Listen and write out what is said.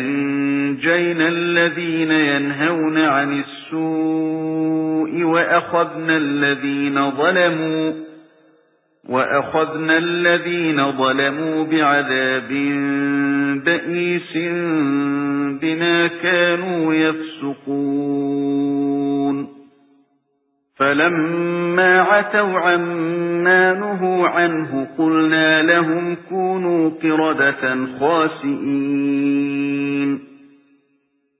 أَنجَيْنَا الَّذِينَ يَنْهَوْنَ عَنِ السُّوءِ وَأَخَذْنَا الَّذِينَ ظَلَمُوا وَأَخَذْنَا الَّذِينَ ظَلَمُوا بِعَذَابٍ بَئِيسٍ بِمَا كَانُوا يَفْسُقُونَ. فَلَمَّا عَتَوْا عَمَّا نُهُوا عَنْهُ قُلْنَا لَهُمْ كُونُوا قِرَدَةً خَاسِئِينَ.